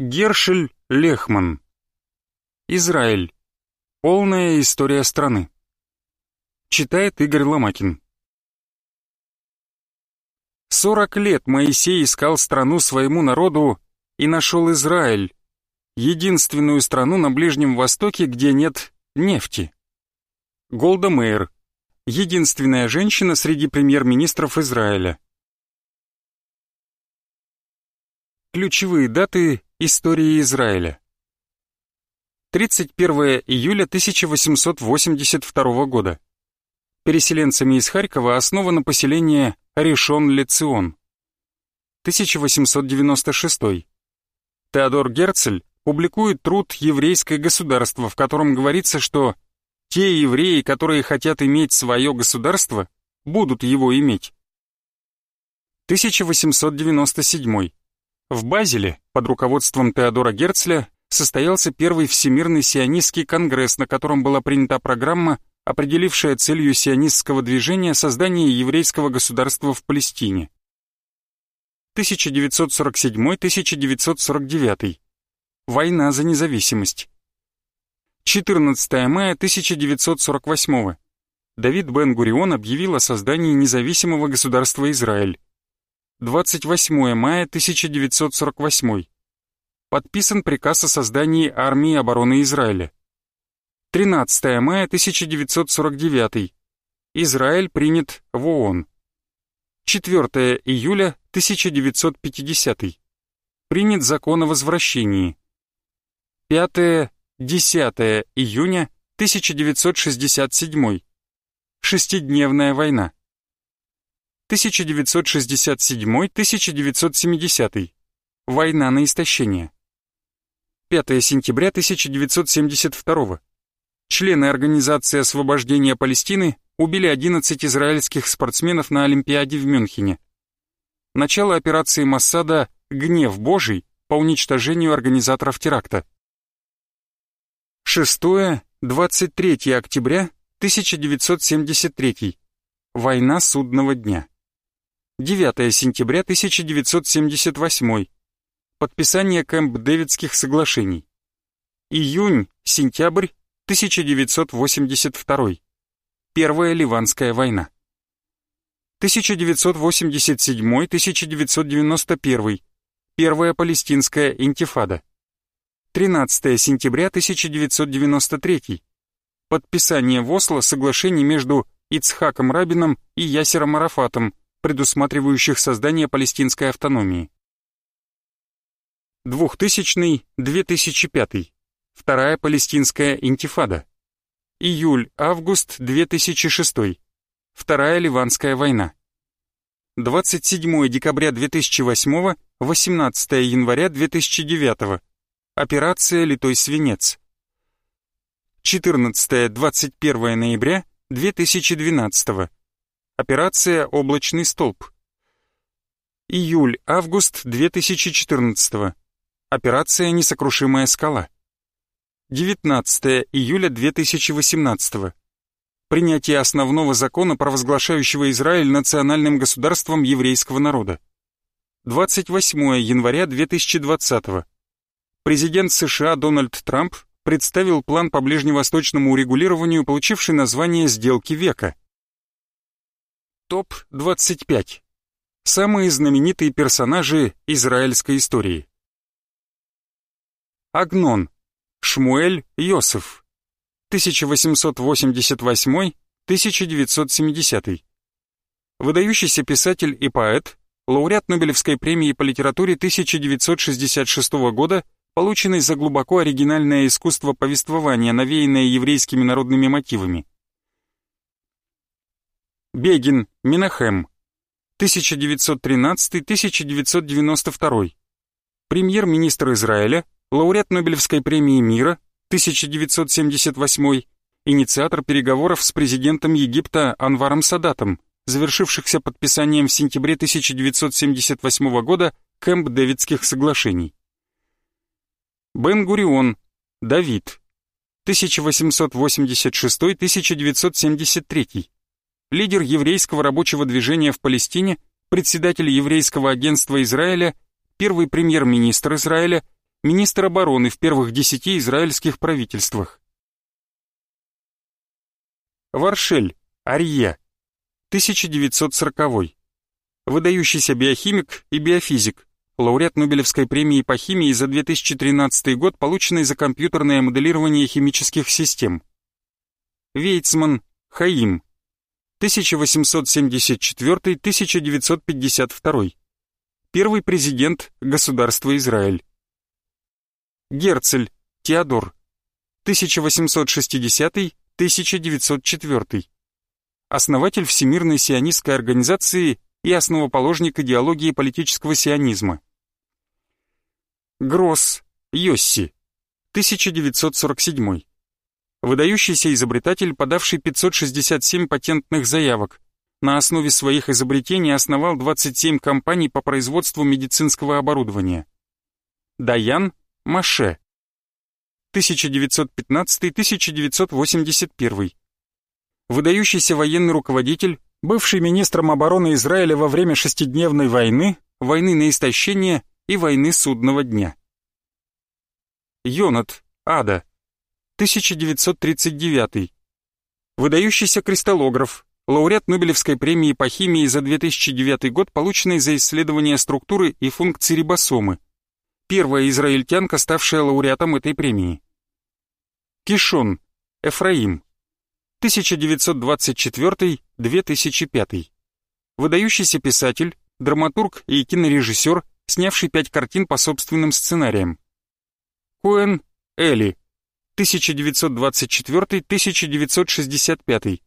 Гершель Лехман. Израиль. Полная история страны. Читает Игорь Ломакин. Сорок лет Моисей искал страну своему народу и нашел Израиль, единственную страну на Ближнем Востоке, где нет нефти. Голда Мейер. Единственная женщина среди премьер-министров Израиля. Ключевые даты истории Израиля. 31 июля 1882 года. Переселенцами из Харькова основано поселение Ришон-Лецион. 1896. Теодор Герцель публикует труд «Еврейское государство», в котором говорится, что те евреи, которые хотят иметь свое государство, будут его иметь. 1897. В Базеле под руководством Теодора Герцля состоялся первый Всемирный сионистский конгресс, на котором была принята программа, определившая целью сионистского движения создание еврейского государства в Палестине. 1947-1949. Война за независимость. 14 мая 1948. Давид Бен-Гурион объявил о создании независимого государства Израиль. 28 мая 1948. Подписан приказ о создании армии обороны Израиля. 13 мая 1949. Израиль принят в ООН. 4 июля 1950. Принят закон о возвращении. 5-10 июня 1967. Шестидневная война. 1967-1970. Война на истощение. 5 сентября 1972. Члены Организации освобождения Палестины убили 11 израильских спортсменов на Олимпиаде в Мюнхене. Начало операции Массада «Гнев Божий» по уничтожению организаторов теракта. 6-23 октября 1973. Война судного дня. 9 сентября 1978. Подписание Кэмп-Дэвидских соглашений. Июнь-сентябрь 1982. Первая Ливанская война. 1987-1991. Первая Палестинская интифада. 13 сентября 1993. Подписание в Осло соглашений между Ицхаком Рабином и Ясером Арафатом предусматривающих создание палестинской автономии. 2000-2005. Вторая палестинская интифада. Июль-август 2006. Вторая Ливанская война. 27 декабря 2008, 18 января 2009. Операция «Литой свинец». 14-21 ноября 2012. Операция «Облачный столб». Июль-август 2014. Операция «Несокрушимая скала». 19 июля 2018. Принятие основного закона, провозглашающего Израиль национальным государством еврейского народа. 28 января 2020. Президент США Дональд Трамп представил план по ближневосточному урегулированию, получивший название «Сделки века». Топ-25. Самые знаменитые персонажи израильской истории. Агнон. Шмуэль Йосеф. 1888-1970. Выдающийся писатель и поэт, лауреат Нобелевской премии по литературе 1966 года, полученный за глубоко оригинальное искусство повествования, навеянное еврейскими народными мотивами. Бегин, Минахем, 1913-1992. Премьер-министр Израиля, лауреат Нобелевской премии мира, 1978, инициатор переговоров с президентом Египта Анваром Садатом, завершившихся подписанием в сентябре 1978 года Кэмп-Дэвидских соглашений. Бен-Гурион, Давид, 1886-1973 лидер еврейского рабочего движения в Палестине, председатель еврейского агентства Израиля, первый премьер-министр Израиля, министр обороны в первых десяти израильских правительствах. Варшель, Арье, 1940 Выдающийся биохимик и биофизик, лауреат Нобелевской премии по химии за 2013 год, полученной за компьютерное моделирование химических систем. Вейцман, Хаим, 1874-1952. Первый президент государства Израиль. Герцель, Теодор, 1860-1904. Основатель Всемирной сионистской организации и основоположник идеологии политического сионизма. Гросс, Йосси, 1947. Выдающийся изобретатель, подавший 567 патентных заявок. На основе своих изобретений основал 27 компаний по производству медицинского оборудования. Даян Маше, 1915-1981. Выдающийся военный руководитель, бывший министром обороны Израиля во время шестидневной войны, войны на истощение и войны судного дня. Йонат, Ада, 1939. Выдающийся кристаллограф, лауреат Нобелевской премии по химии за 2009 год, полученный за исследование структуры и функций рибосомы. Первая израильтянка, ставшая лауреатом этой премии. Кишон, Эфраим, 1924-2005. Выдающийся писатель, драматург и кинорежиссер, снявший пять картин по собственным сценариям. Коэн Эли, 1924-1965.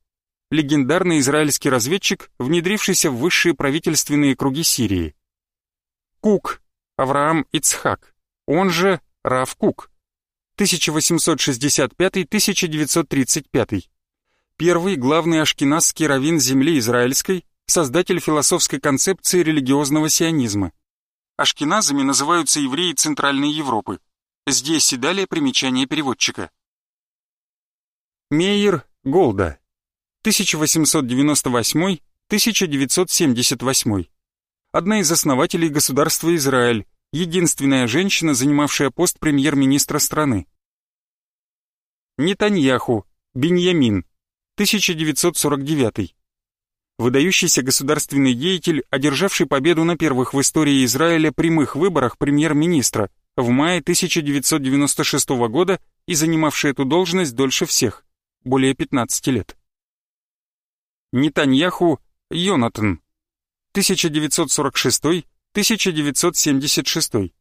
Легендарный израильский разведчик, внедрившийся в высшие правительственные круги Сирии. Кук Авраам Ицхак, он же Рав Кук, 1865-1935 первый главный ашкеназский раввин земли израильской, создатель философской концепции религиозного сионизма. Ашкеназами называются евреи Центральной Европы. Здесь и далее примечание переводчика. Мейер Голда, 1898-1978. Одна из основателей государства Израиль, единственная женщина, занимавшая пост премьер-министра страны. Нетаньяху, Беньямин, 1949. Выдающийся государственный деятель, одержавший победу на первых в истории Израиля прямых выборах премьер-министра в мае 1996 года и занимавший эту должность дольше всех, более 15 лет. Нетаньяху Йонатан, 1946-1976.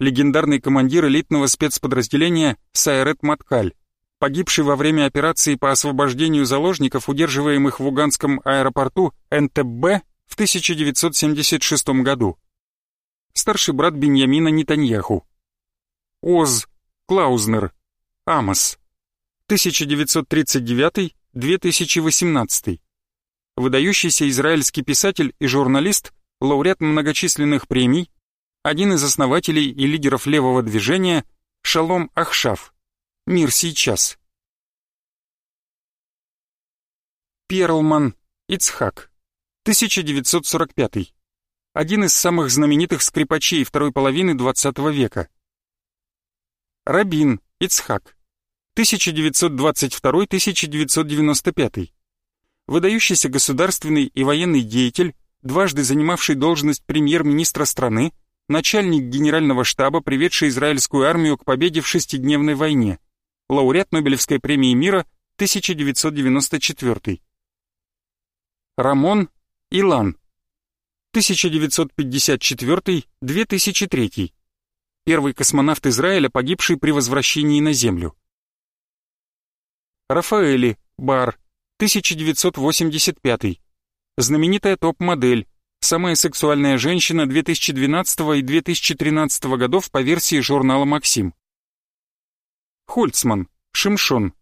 Легендарный командир элитного спецподразделения Сайрет Маткаль, погибший во время операции по освобождению заложников, удерживаемых в Уганском аэропорту НТБ в 1976 году. Старший брат Беньямина Нетаньяху. Оз Клаузнер. Амос. 1939-2018. Выдающийся израильский писатель и журналист, лауреат многочисленных премий, один из основателей и лидеров левого движения Шалом Ахшав. Мир сейчас. Перлман Ицхак, 1945. Один из самых знаменитых скрипачей второй половины XX века. Рабин Ицхак, 1922-1995. Выдающийся государственный и военный деятель, дважды занимавший должность премьер-министра страны, начальник генерального штаба, приведший израильскую армию к победе в шестидневной войне – лауреат Нобелевской премии мира 1994. Рамон Илан, 1954-2003. Первый космонавт Израиля, погибший при возвращении на Землю. Рафаэли Бар, 1985. Знаменитая топ-модель, самая сексуальная женщина 2012 и 2013 годов по версии журнала «Максим». Хольцман, Шимшон,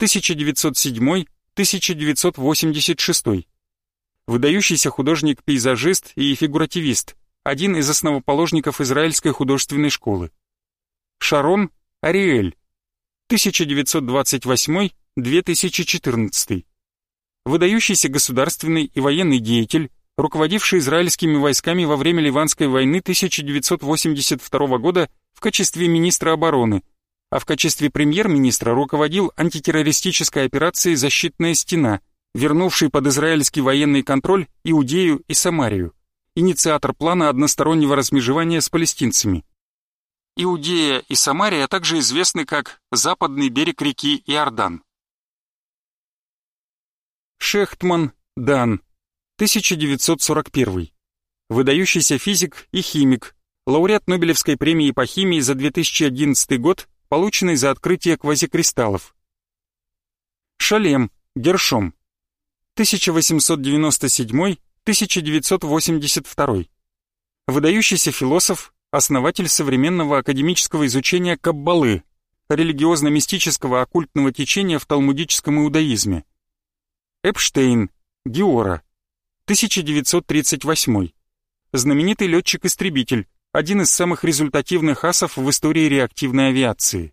1907-1986. Выдающийся художник-пейзажист и фигуративист, один из основоположников израильской художественной школы. Шарон Ариэль, 1928-2014. Выдающийся государственный и военный деятель, руководивший израильскими войсками во время Ливанской войны 1982 года в качестве министра обороны, а в качестве премьер-министра руководил антитеррористической операцией «Защитная стена», вернувшей под израильский военный контроль Иудею и Самарию, инициатор плана одностороннего размежевания с палестинцами. Иудея и Самария также известны как западный берег реки Иордан. Шехтман Дан, 1941. Выдающийся физик и химик, лауреат Нобелевской премии по химии за 2011 год, полученный за открытие квазикристаллов. Шалем, Гершом, 1897-1982. Выдающийся философ, основатель современного академического изучения Каббалы, религиозно-мистического оккультного течения в талмудическом иудаизме. Эпштейн, Геора, 1938. Знаменитый летчик-истребитель, один из самых результативных асов в истории реактивной авиации.